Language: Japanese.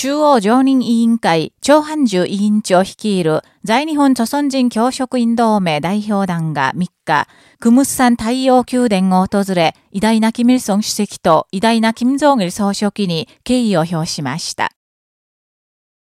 中央常任委員会長半寿委員長率いる在日本著鮮人教職員同盟代表団が3日、クムスサン太陽宮殿を訪れ、偉大なキミルソン主席と偉大なキム・ジョンル総書記に敬意を表しました。